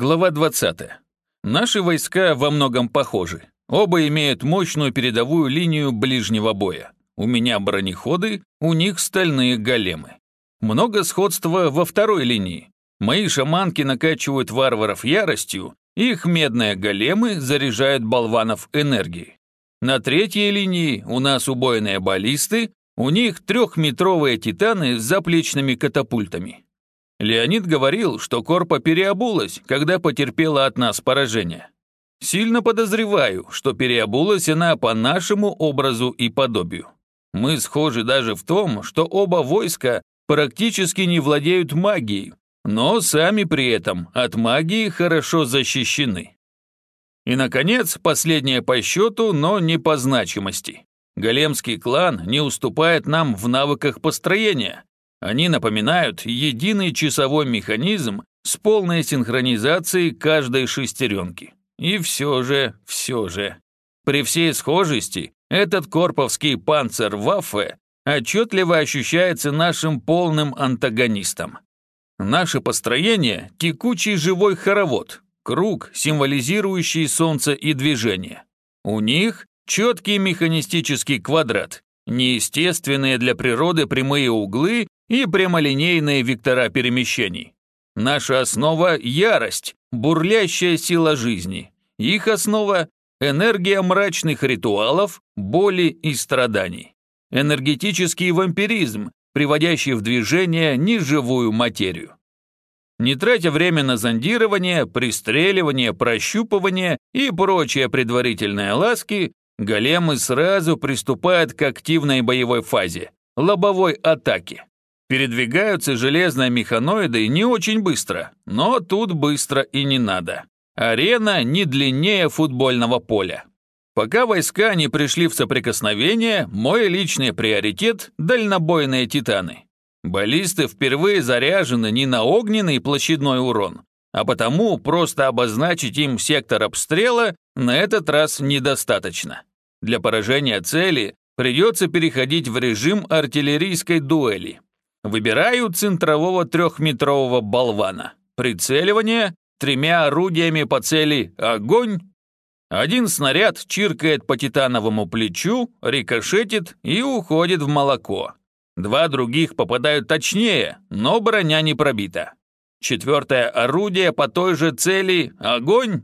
Глава 20. Наши войска во многом похожи. Оба имеют мощную передовую линию ближнего боя. У меня бронеходы, у них стальные големы. Много сходства во второй линии. Мои шаманки накачивают варваров яростью, их медные големы заряжают болванов энергией. На третьей линии у нас убойные баллисты, у них трехметровые титаны с заплечными катапультами. Леонид говорил, что Корпа переобулась, когда потерпела от нас поражение. Сильно подозреваю, что переобулась она по нашему образу и подобию. Мы схожи даже в том, что оба войска практически не владеют магией, но сами при этом от магии хорошо защищены. И, наконец, последнее по счету, но не по значимости. Големский клан не уступает нам в навыках построения, они напоминают единый часовой механизм с полной синхронизацией каждой шестеренки. И все же, все же. При всей схожести, этот корповский панцер Ваффе отчетливо ощущается нашим полным антагонистом. Наше построение – текучий живой хоровод, круг, символизирующий солнце и движение. У них четкий механистический квадрат, неестественные для природы прямые углы и прямолинейные вектора перемещений. Наша основа – ярость, бурлящая сила жизни. Их основа – энергия мрачных ритуалов, боли и страданий. Энергетический вампиризм, приводящий в движение неживую материю. Не тратя время на зондирование, пристреливание, прощупывание и прочие предварительные ласки, големы сразу приступают к активной боевой фазе – лобовой атаке. Передвигаются железные механоиды не очень быстро, но тут быстро и не надо. Арена не длиннее футбольного поля. Пока войска не пришли в соприкосновение, мой личный приоритет – дальнобойные титаны. Баллисты впервые заряжены не на огненный площадной урон, а потому просто обозначить им сектор обстрела на этот раз недостаточно. Для поражения цели придется переходить в режим артиллерийской дуэли. Выбираю центрового трехметрового болвана. Прицеливание тремя орудиями по цели «Огонь!». Один снаряд чиркает по титановому плечу, рикошетит и уходит в молоко. Два других попадают точнее, но броня не пробита. Четвертое орудие по той же цели «Огонь!».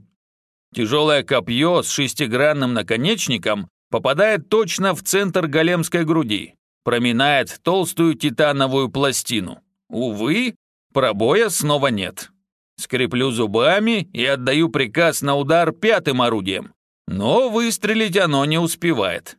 Тяжелое копье с шестигранным наконечником попадает точно в центр големской груди проминает толстую титановую пластину. Увы, пробоя снова нет. Скреплю зубами и отдаю приказ на удар пятым орудием. Но выстрелить оно не успевает.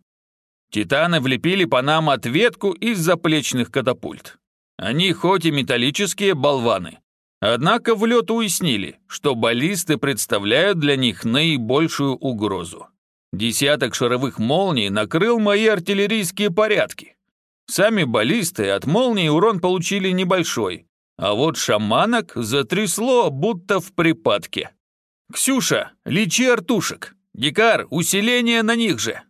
Титаны влепили по нам ответку из заплечных катапульт. Они хоть и металлические болваны, однако в лед уяснили, что баллисты представляют для них наибольшую угрозу. Десяток шаровых молний накрыл мои артиллерийские порядки. Сами баллисты от молнии урон получили небольшой, а вот шаманок затрясло, будто в припадке. «Ксюша, лечи артушек! Дикар, усиление на них же!»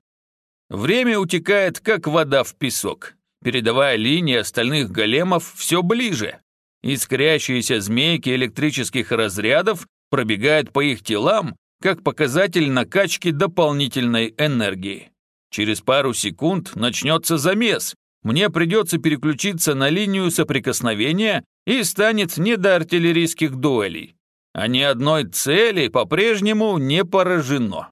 Время утекает, как вода в песок. Передовая линия остальных големов все ближе. Искрящиеся змейки электрических разрядов пробегают по их телам, как показатель накачки дополнительной энергии. Через пару секунд начнется замес, мне придется переключиться на линию соприкосновения и станет не до артиллерийских дуэлей. А ни одной цели по-прежнему не поражено.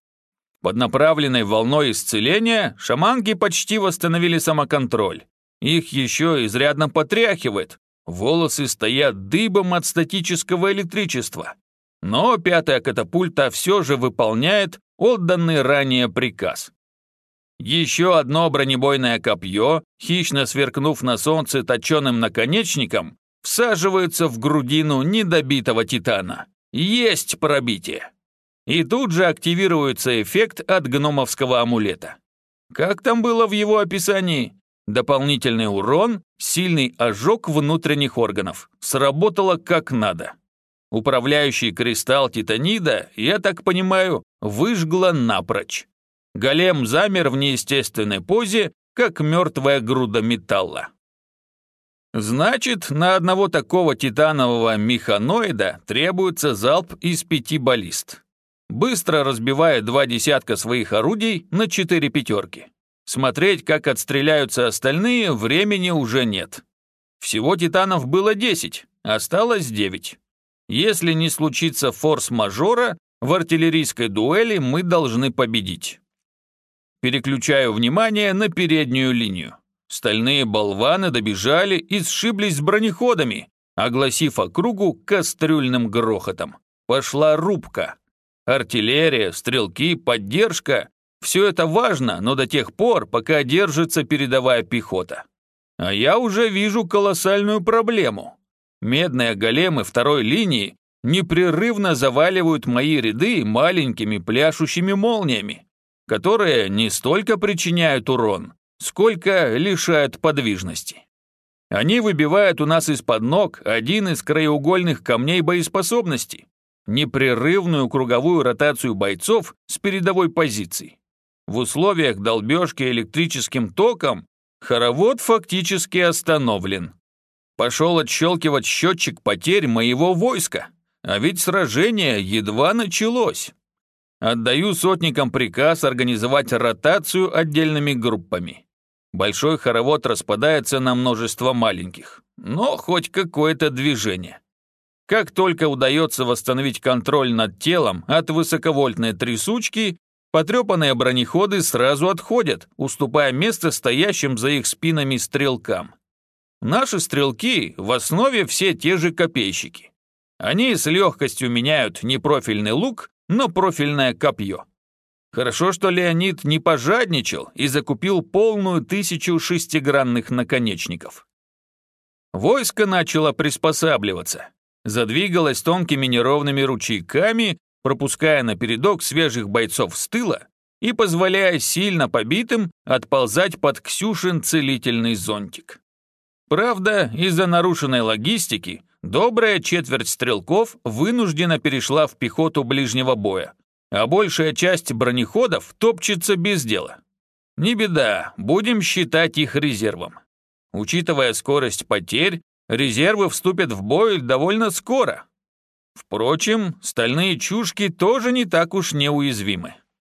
Под направленной волной исцеления шаманки почти восстановили самоконтроль. Их еще изрядно потряхивает, волосы стоят дыбом от статического электричества. Но пятая катапульта все же выполняет отданный ранее приказ. Еще одно бронебойное копье, хищно сверкнув на солнце точеным наконечником, всаживается в грудину недобитого титана. Есть пробитие. И тут же активируется эффект от гномовского амулета. Как там было в его описании? Дополнительный урон, сильный ожог внутренних органов. Сработало как надо. Управляющий кристалл титанида, я так понимаю, выжгло напрочь. Голем замер в неестественной позе, как мертвая груда металла. Значит, на одного такого титанового механоида требуется залп из пяти баллист. Быстро разбивая два десятка своих орудий на четыре пятерки. Смотреть, как отстреляются остальные, времени уже нет. Всего титанов было 10, осталось 9. Если не случится форс-мажора, в артиллерийской дуэли мы должны победить. Переключаю внимание на переднюю линию. Стальные болваны добежали и сшиблись с бронеходами, огласив округу кастрюльным грохотом. Пошла рубка. Артиллерия, стрелки, поддержка – все это важно, но до тех пор, пока держится передовая пехота. А я уже вижу колоссальную проблему. Медные големы второй линии непрерывно заваливают мои ряды маленькими пляшущими молниями, которые не столько причиняют урон, сколько лишают подвижности. Они выбивают у нас из-под ног один из краеугольных камней боеспособности, непрерывную круговую ротацию бойцов с передовой позиции. В условиях долбежки электрическим током хоровод фактически остановлен. Пошел отщелкивать счетчик потерь моего войска, а ведь сражение едва началось. Отдаю сотникам приказ организовать ротацию отдельными группами. Большой хоровод распадается на множество маленьких, но хоть какое-то движение. Как только удается восстановить контроль над телом от высоковольтной трясучки, потрепанные бронеходы сразу отходят, уступая место стоящим за их спинами стрелкам. Наши стрелки в основе все те же копейщики. Они с легкостью меняют не профильный лук, но профильное копье. Хорошо, что Леонид не пожадничал и закупил полную тысячу шестигранных наконечников. Войско начало приспосабливаться. Задвигалось тонкими неровными ручейками, пропуская на передок свежих бойцов с тыла и позволяя сильно побитым отползать под Ксюшин целительный зонтик. Правда, из-за нарушенной логистики добрая четверть стрелков вынуждена перешла в пехоту ближнего боя, а большая часть бронеходов топчется без дела. Не беда, будем считать их резервом. Учитывая скорость потерь, резервы вступят в бой довольно скоро. Впрочем, стальные чушки тоже не так уж неуязвимы.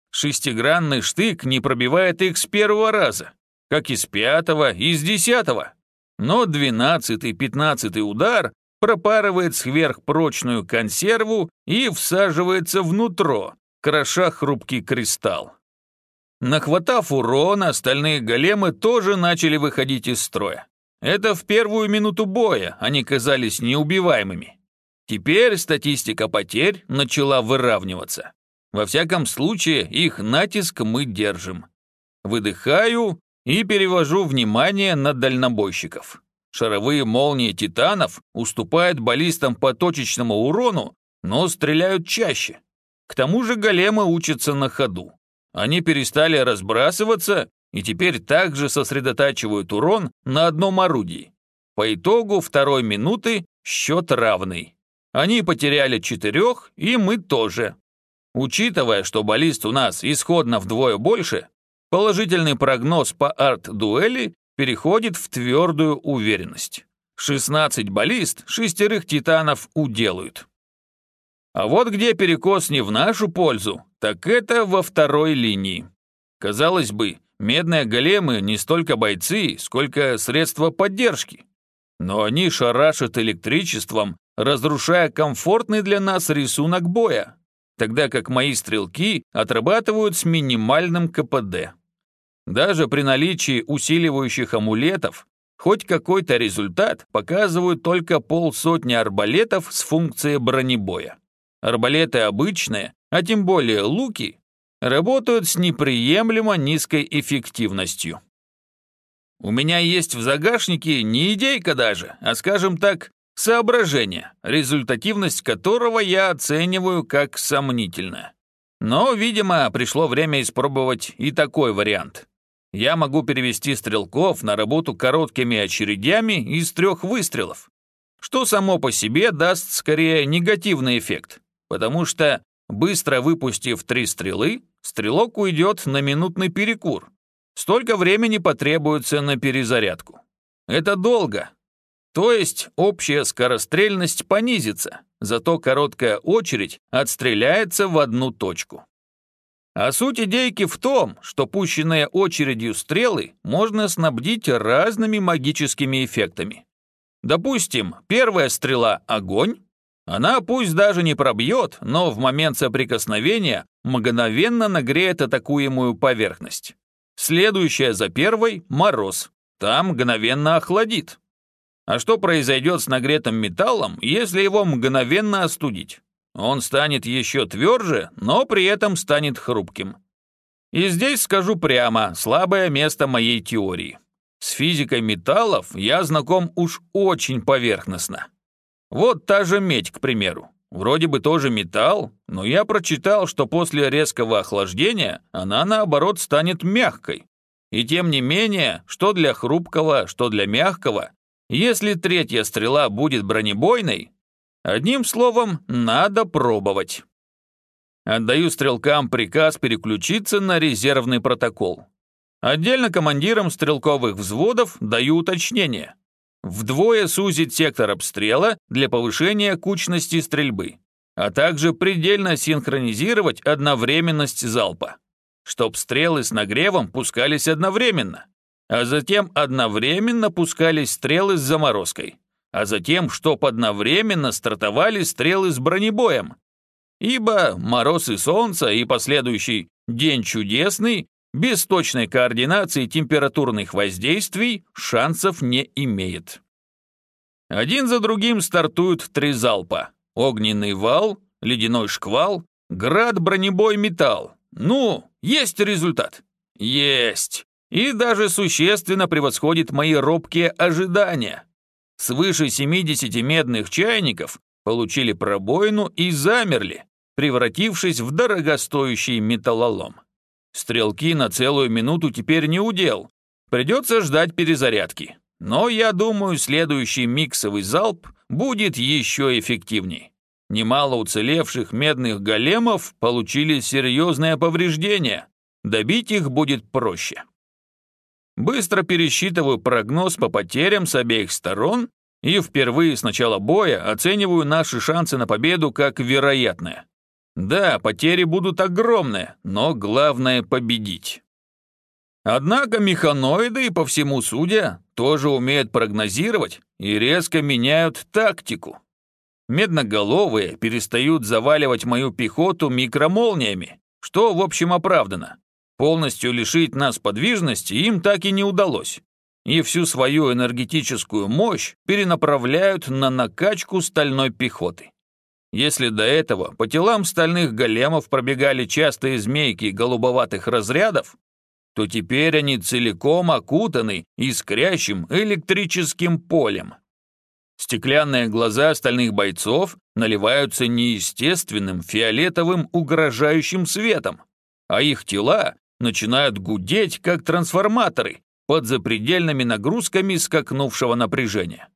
Шестигранный штык не пробивает их с первого раза, как и с пятого, и с десятого. Но двенадцатый-пятнадцатый удар пропарывает сверхпрочную консерву и всаживается внутрь, кроша хрупкий кристалл. Нахватав урона, остальные големы тоже начали выходить из строя. Это в первую минуту боя они казались неубиваемыми. Теперь статистика потерь начала выравниваться. Во всяком случае, их натиск мы держим. Выдыхаю и перевожу внимание на дальнобойщиков. Шаровые молнии титанов уступают баллистам по точечному урону, но стреляют чаще. К тому же големы учатся на ходу. Они перестали разбрасываться и теперь также сосредотачивают урон на одном орудии. По итогу второй минуты счет равный. Они потеряли четырех, и мы тоже. Учитывая, что баллист у нас исходно вдвое больше, положительный прогноз по арт-дуэли переходит в твердую уверенность. 16 баллист шестерых титанов уделают. А вот где перекос не в нашу пользу, так это во второй линии. Казалось бы, медные големы не столько бойцы, сколько средства поддержки. Но они шарашат электричеством, разрушая комфортный для нас рисунок боя, тогда как мои стрелки отрабатывают с минимальным КПД. Даже при наличии усиливающих амулетов хоть какой-то результат показывают только полсотни арбалетов с функцией бронебоя. Арбалеты обычные, а тем более луки, работают с неприемлемо низкой эффективностью. У меня есть в загашнике не идейка даже, а, скажем так, соображение, результативность которого я оцениваю как сомнительно. Но, видимо, пришло время испробовать и такой вариант. Я могу перевести стрелков на работу короткими очередями из трех выстрелов, что само по себе даст скорее негативный эффект потому что, быстро выпустив три стрелы, стрелок уйдет на минутный перекур. Столько времени потребуется на перезарядку. Это долго. То есть общая скорострельность понизится, зато короткая очередь отстреляется в одну точку. А суть идейки в том, что пущенные очередью стрелы можно снабдить разными магическими эффектами. Допустим, первая стрела – огонь. Она пусть даже не пробьет, но в момент соприкосновения мгновенно нагреет атакуемую поверхность. Следующая за первой – мороз. Там мгновенно охладит. А что произойдет с нагретым металлом, если его мгновенно остудить? Он станет еще тверже, но при этом станет хрупким. И здесь скажу прямо, слабое место моей теории. С физикой металлов я знаком уж очень поверхностно. Вот та же медь, к примеру. Вроде бы тоже металл, но я прочитал, что после резкого охлаждения она, наоборот, станет мягкой. И тем не менее, что для хрупкого, что для мягкого, если третья стрела будет бронебойной, одним словом, надо пробовать. Отдаю стрелкам приказ переключиться на резервный протокол. Отдельно командирам стрелковых взводов даю уточнение. Вдвое сузить сектор обстрела для повышения кучности стрельбы, а также предельно синхронизировать одновременность залпа, чтоб стрелы с нагревом пускались одновременно, а затем одновременно пускались стрелы с заморозкой, а затем, чтоб одновременно стартовали стрелы с бронебоем, ибо мороз и солнце и последующий день чудесный без точной координации температурных воздействий шансов не имеет. Один за другим стартуют три залпа. Огненный вал, ледяной шквал, град, бронебой, металл. Ну, есть результат? Есть. И даже существенно превосходит мои робкие ожидания. Свыше 70 медных чайников получили пробоину и замерли, превратившись в дорогостоящий металлолом. Стрелки на целую минуту теперь не удел. Придется ждать перезарядки. Но я думаю, следующий миксовый залп будет еще эффективней. Немало уцелевших медных големов получили серьезное повреждение. Добить их будет проще. Быстро пересчитываю прогноз по потерям с обеих сторон и впервые с начала боя оцениваю наши шансы на победу как вероятные. Да, потери будут огромные, но главное победить. Однако механоиды, по всему судя, тоже умеют прогнозировать и резко меняют тактику. Медноголовые перестают заваливать мою пехоту микромолниями, что, в общем, оправдано. Полностью лишить нас подвижности им так и не удалось. И всю свою энергетическую мощь перенаправляют на накачку стальной пехоты. Если до этого по телам стальных големов пробегали частые змейки голубоватых разрядов, то теперь они целиком окутаны искрящим электрическим полем. Стеклянные глаза остальных бойцов наливаются неестественным фиолетовым угрожающим светом, а их тела начинают гудеть, как трансформаторы, под запредельными нагрузками скакнувшего напряжения.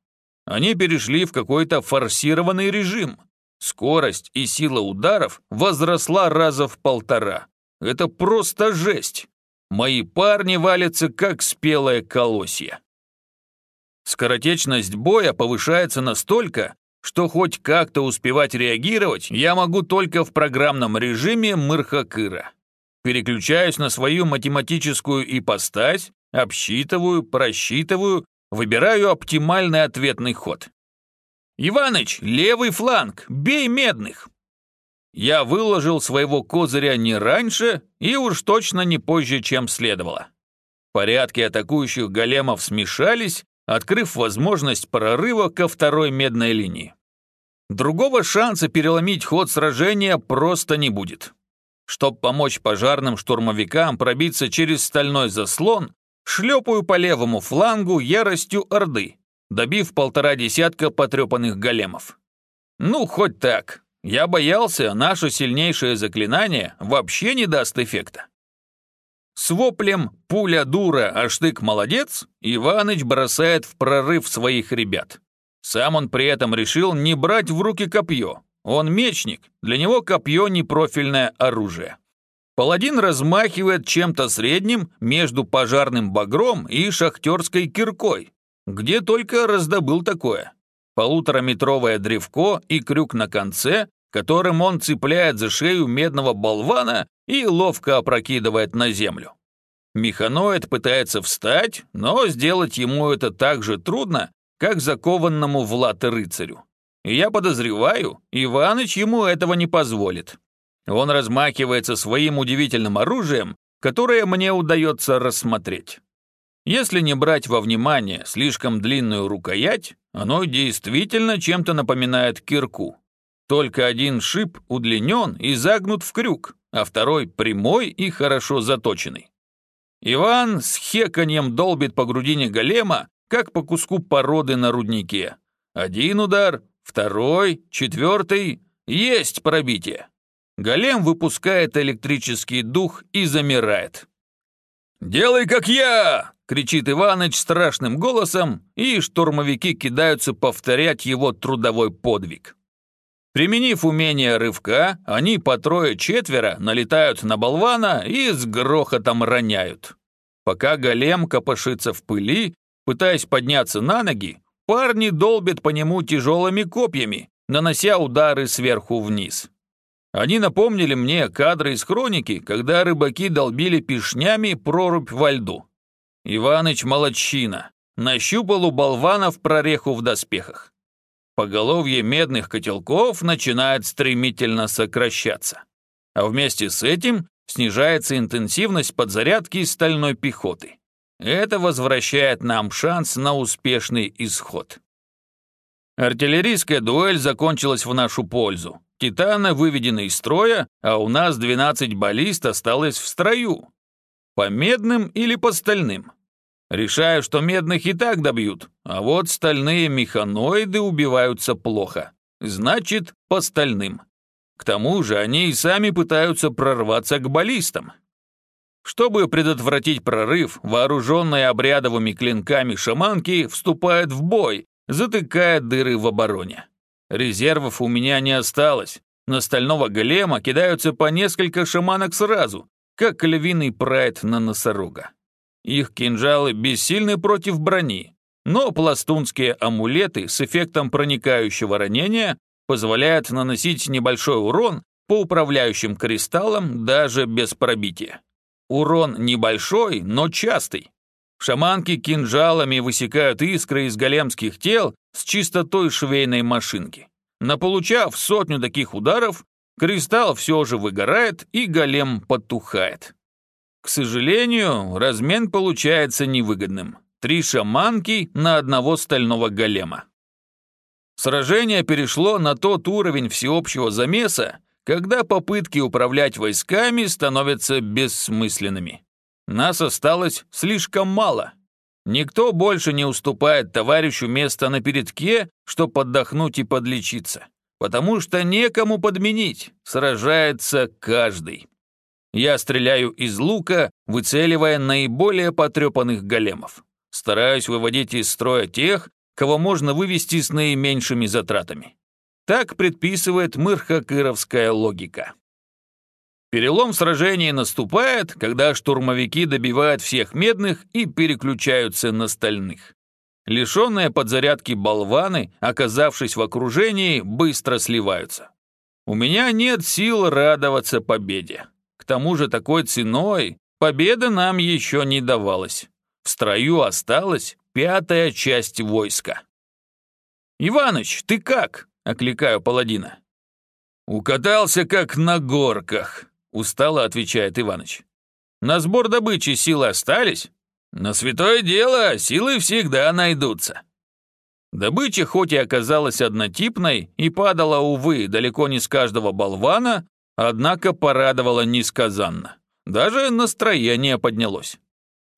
Они перешли в какой-то форсированный режим – Скорость и сила ударов возросла раза в полтора. Это просто жесть. Мои парни валятся, как спелое колосье. Скоротечность боя повышается настолько, что хоть как-то успевать реагировать я могу только в программном режиме Мырхакыра. Переключаюсь на свою математическую ипостась, обсчитываю, просчитываю, выбираю оптимальный ответный ход. «Иваныч, левый фланг, бей медных!» Я выложил своего козыря не раньше и уж точно не позже, чем следовало. Порядки атакующих големов смешались, открыв возможность прорыва ко второй медной линии. Другого шанса переломить ход сражения просто не будет. Чтоб помочь пожарным штурмовикам пробиться через стальной заслон, шлепаю по левому флангу яростью Орды, добив полтора десятка потрепанных големов. Ну, хоть так. Я боялся, наше сильнейшее заклинание вообще не даст эффекта. С воплем «Пуля дура, а штык молодец» Иваныч бросает в прорыв своих ребят. Сам он при этом решил не брать в руки копье. Он мечник, для него копье не профильное оружие. Паладин размахивает чем-то средним между пожарным багром и шахтерской киркой, Где только раздобыл такое. Полутораметровое древко и крюк на конце, которым он цепляет за шею медного болвана и ловко опрокидывает на землю. Механоид пытается встать, но сделать ему это так же трудно, как закованному в латы рыцарю. Я подозреваю, Иваныч ему этого не позволит. Он размахивается своим удивительным оружием, которое мне удается рассмотреть. Если не брать во внимание слишком длинную рукоять, оно действительно чем-то напоминает кирку. Только один шип удлинен и загнут в крюк, а второй прямой и хорошо заточенный. Иван с хеканьем долбит по грудине голема, как по куску породы на руднике. Один удар, второй, четвертый. Есть пробитие. Голем выпускает электрический дух и замирает. «Делай, как я!» — кричит Иваныч страшным голосом, и штурмовики кидаются повторять его трудовой подвиг. Применив умение рывка, они по трое-четверо налетают на болвана и с грохотом роняют. Пока голем копошится в пыли, пытаясь подняться на ноги, парни долбят по нему тяжелыми копьями, нанося удары сверху вниз. Они напомнили мне кадры из хроники, когда рыбаки долбили пешнями прорубь во льду. Иваныч молодчина. Нащупал у болванов прореху в доспехах. Поголовье медных котелков начинает стремительно сокращаться. А вместе с этим снижается интенсивность подзарядки стальной пехоты. Это возвращает нам шанс на успешный исход. Артиллерийская дуэль закончилась в нашу пользу. Титаны выведены из строя, а у нас 12 баллист осталось в строю. По медным или по стальным? Решаю, что медных и так добьют, а вот стальные механоиды убиваются плохо. Значит, по стальным. К тому же они и сами пытаются прорваться к баллистам. Чтобы предотвратить прорыв, вооруженные обрядовыми клинками шаманки вступают в бой, затыкая дыры в обороне. Резервов у меня не осталось. На стального голема кидаются по несколько шаманок сразу, как львиный прайд на носорога. Их кинжалы бессильны против брони, но пластунские амулеты с эффектом проникающего ранения позволяют наносить небольшой урон по управляющим кристаллам даже без пробития. Урон небольшой, но частый. Шаманки кинжалами высекают искры из големских тел с чистотой швейной машинки. Наполучав сотню таких ударов, кристалл все же выгорает и голем потухает. К сожалению, размен получается невыгодным. Три шаманки на одного стального голема. Сражение перешло на тот уровень всеобщего замеса, когда попытки управлять войсками становятся бессмысленными. Нас осталось слишком мало. Никто больше не уступает товарищу место на передке, чтобы отдохнуть и подлечиться. Потому что некому подменить, сражается каждый. Я стреляю из лука, выцеливая наиболее потрепанных големов. Стараюсь выводить из строя тех, кого можно вывести с наименьшими затратами. Так предписывает мырхакыровская логика. Перелом в сражении наступает, когда штурмовики добивают всех медных и переключаются на стальных. Лишенные подзарядки болваны, оказавшись в окружении, быстро сливаются. У меня нет сил радоваться победе. К тому же такой ценой победа нам еще не давалась. В строю осталась пятая часть войска. «Иваныч, ты как?» — окликаю паладина. «Укатался, как на горках», Устало отвечает Иваныч. На сбор добычи силы остались? На святое дело силы всегда найдутся. Добыча хоть и оказалась однотипной и падала, увы, далеко не с каждого болвана, однако порадовала несказанно. Даже настроение поднялось.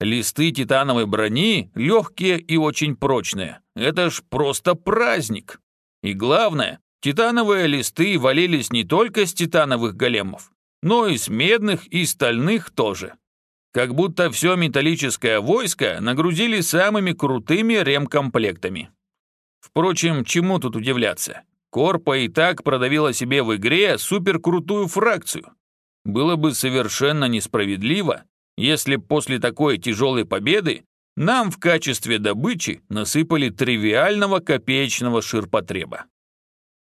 Листы титановой брони легкие и очень прочные. Это ж просто праздник. И главное, титановые листы валились не только с титановых големов, но и с медных и стальных тоже. Как будто все металлическое войско нагрузили самыми крутыми ремкомплектами. Впрочем, чему тут удивляться? Корпа и так продавила себе в игре суперкрутую фракцию. Было бы совершенно несправедливо, если после такой тяжелой победы нам в качестве добычи насыпали тривиального копеечного ширпотреба.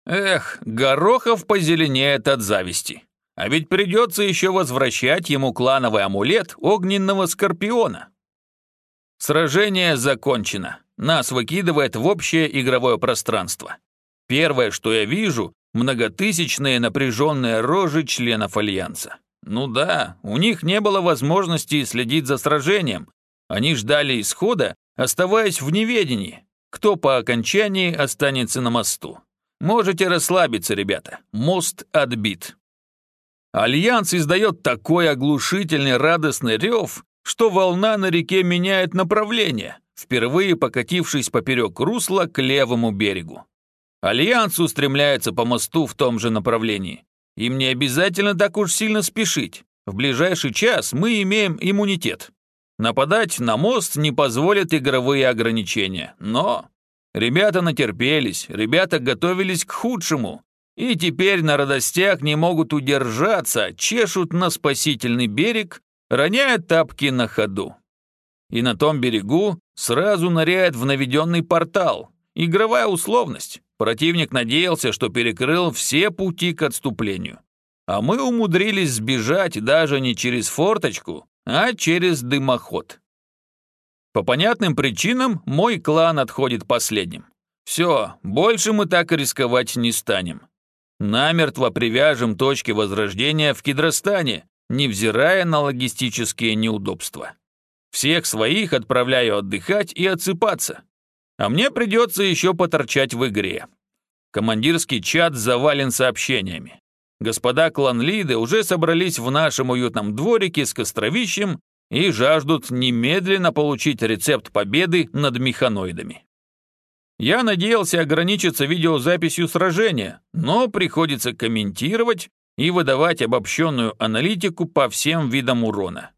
Эх, Горохов позеленеет от зависти. А ведь придется еще возвращать ему клановый амулет огненного скорпиона. Сражение закончено. Нас выкидывает в общее игровое пространство. Первое, что я вижу, многотысячные напряженные рожи членов Альянса. Ну да, у них не было возможности следить за сражением. Они ждали исхода, оставаясь в неведении, кто по окончании останется на мосту. Можете расслабиться, ребята, мост отбит. Альянс издает такой оглушительный радостный рев, что волна на реке меняет направление, впервые покатившись поперек русла к левому берегу. Альянс устремляется по мосту в том же направлении. Им не обязательно так уж сильно спешить. В ближайший час мы имеем иммунитет. Нападать на мост не позволят игровые ограничения, но... Ребята натерпелись, ребята готовились к худшему, и теперь на радостях не могут удержаться, чешут на спасительный берег, роняя тапки на ходу. И на том берегу сразу ныряет в наведенный портал. Игровая условность. Противник надеялся, что перекрыл все пути к отступлению. А мы умудрились сбежать даже не через форточку, а через дымоход. По понятным причинам мой клан отходит последним. Все, больше мы так рисковать не станем. Намертво привяжем точки возрождения в Кедростане, невзирая на логистические неудобства. Всех своих отправляю отдыхать и отсыпаться. А мне придется еще поторчать в игре. Командирский чат завален сообщениями. Господа кланлиды уже собрались в нашем уютном дворике с костровищем и жаждут немедленно получить рецепт победы над механоидами. Я надеялся ограничиться видеозаписью сражения, но приходится комментировать и выдавать обобщенную аналитику по всем видам урона.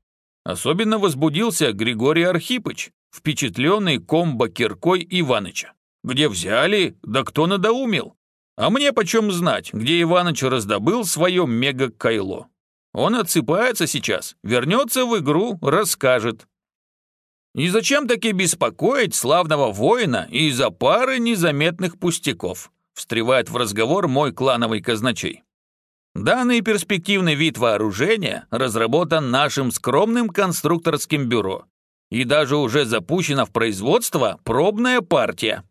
Особенно возбудился Григорий Архипыч, впечатленный комбо-киркой Иваныча. Где взяли, да кто надоумил? А мне почем знать, где Иваныч раздобыл свое мега-кайло? Он отсыпается сейчас, вернется в игру, расскажет. И зачем таки беспокоить славного воина из-за пары незаметных пустяков? Встревает в разговор мой клановый казначей. Данный перспективный вид вооружения разработан нашим скромным конструкторским бюро. И даже уже запущена в производство пробная партия.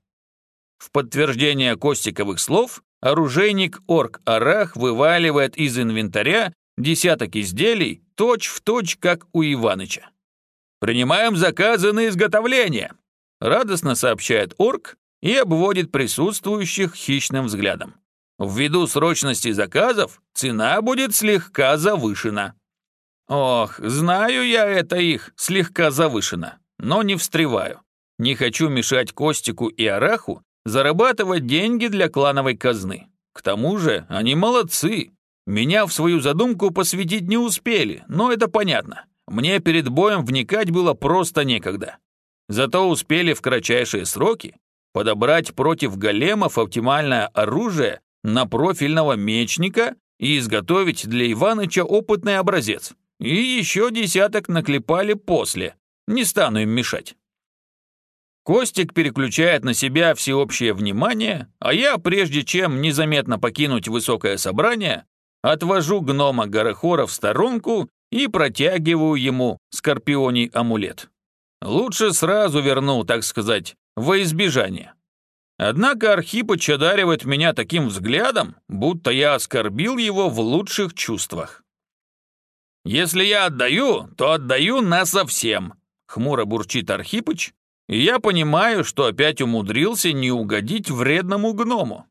В подтверждение Костиковых слов оружейник Орк Арах вываливает из инвентаря десяток изделий, точь-в-точь, как у Иваныча. «Принимаем заказы на изготовление», — радостно сообщает Орк и обводит присутствующих хищным взглядом. Ввиду срочности заказов цена будет слегка завышена. Ох, знаю я это их, слегка завышено, но не встреваю. Не хочу мешать Костику и Араху зарабатывать деньги для клановой казны. К тому же они молодцы. Меня в свою задумку посвятить не успели, но это понятно. Мне перед боем вникать было просто некогда. Зато успели в кратчайшие сроки подобрать против големов оптимальное оружие на профильного мечника и изготовить для Иваныча опытный образец. И еще десяток наклепали после. Не стану им мешать. Костик переключает на себя всеобщее внимание, а я, прежде чем незаметно покинуть высокое собрание, отвожу гнома Горохора в сторонку и протягиваю ему скорпионий амулет. Лучше сразу верну, так сказать, во избежание. Однако Архипыч одаривает меня таким взглядом, будто я оскорбил его в лучших чувствах. «Если я отдаю, то отдаю насовсем», — хмуро бурчит Архипыч, я понимаю, что опять умудрился не угодить вредному гному.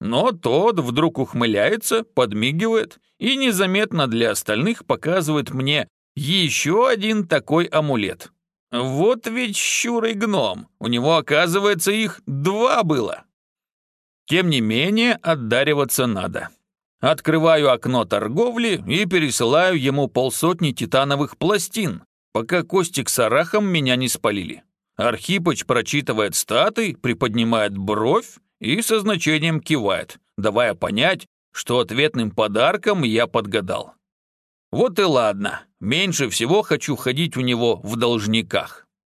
Но тот вдруг ухмыляется, подмигивает и незаметно для остальных показывает мне еще один такой амулет. Вот ведь щурый гном, у него, оказывается, их два было. Тем не менее, отдариваться надо. Открываю окно торговли и пересылаю ему полсотни титановых пластин, пока Костик с Арахом меня не спалили. Архипыч прочитывает статы, приподнимает бровь и со значением кивает, давая понять, что ответным подарком я подгадал. Вот и ладно, меньше всего хочу ходить у него в должниках.